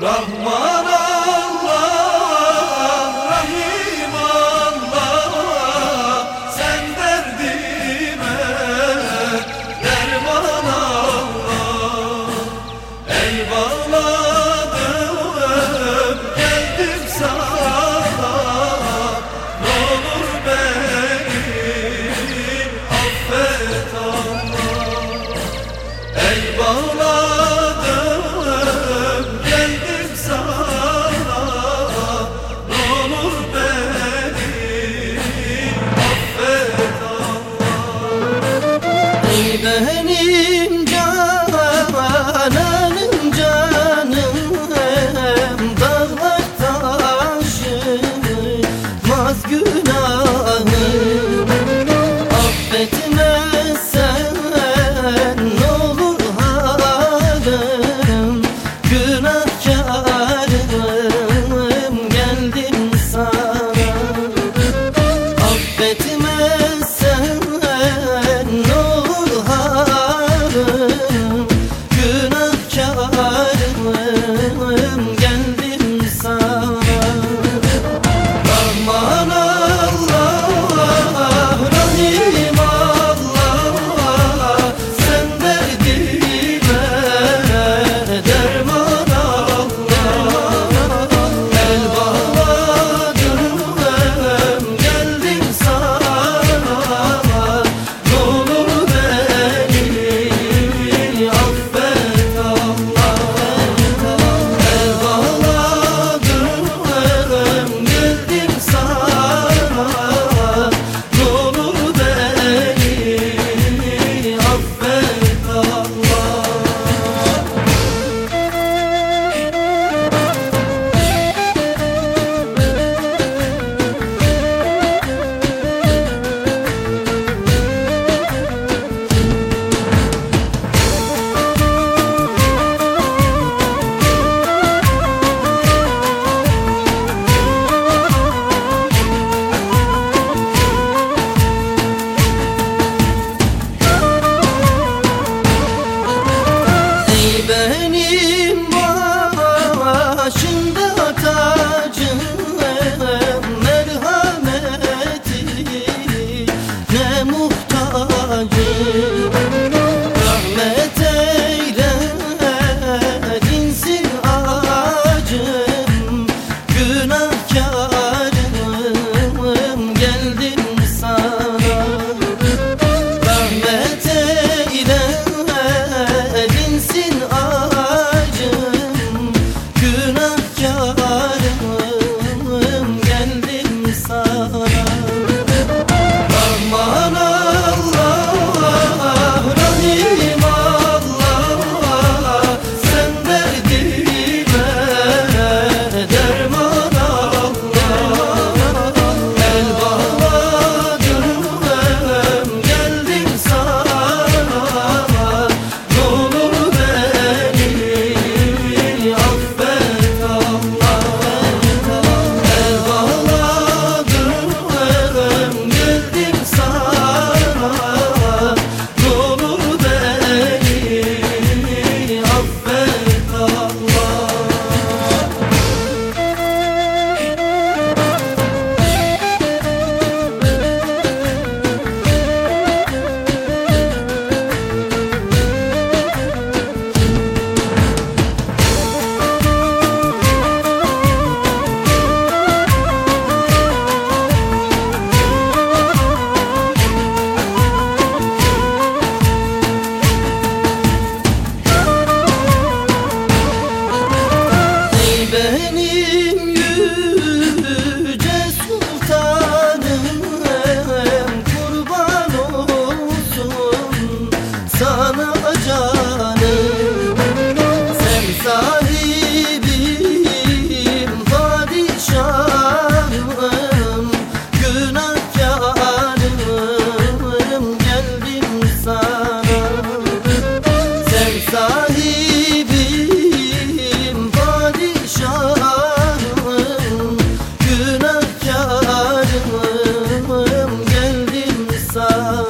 Rahman sahibim Padişahım Günahkarım. Geldim sana.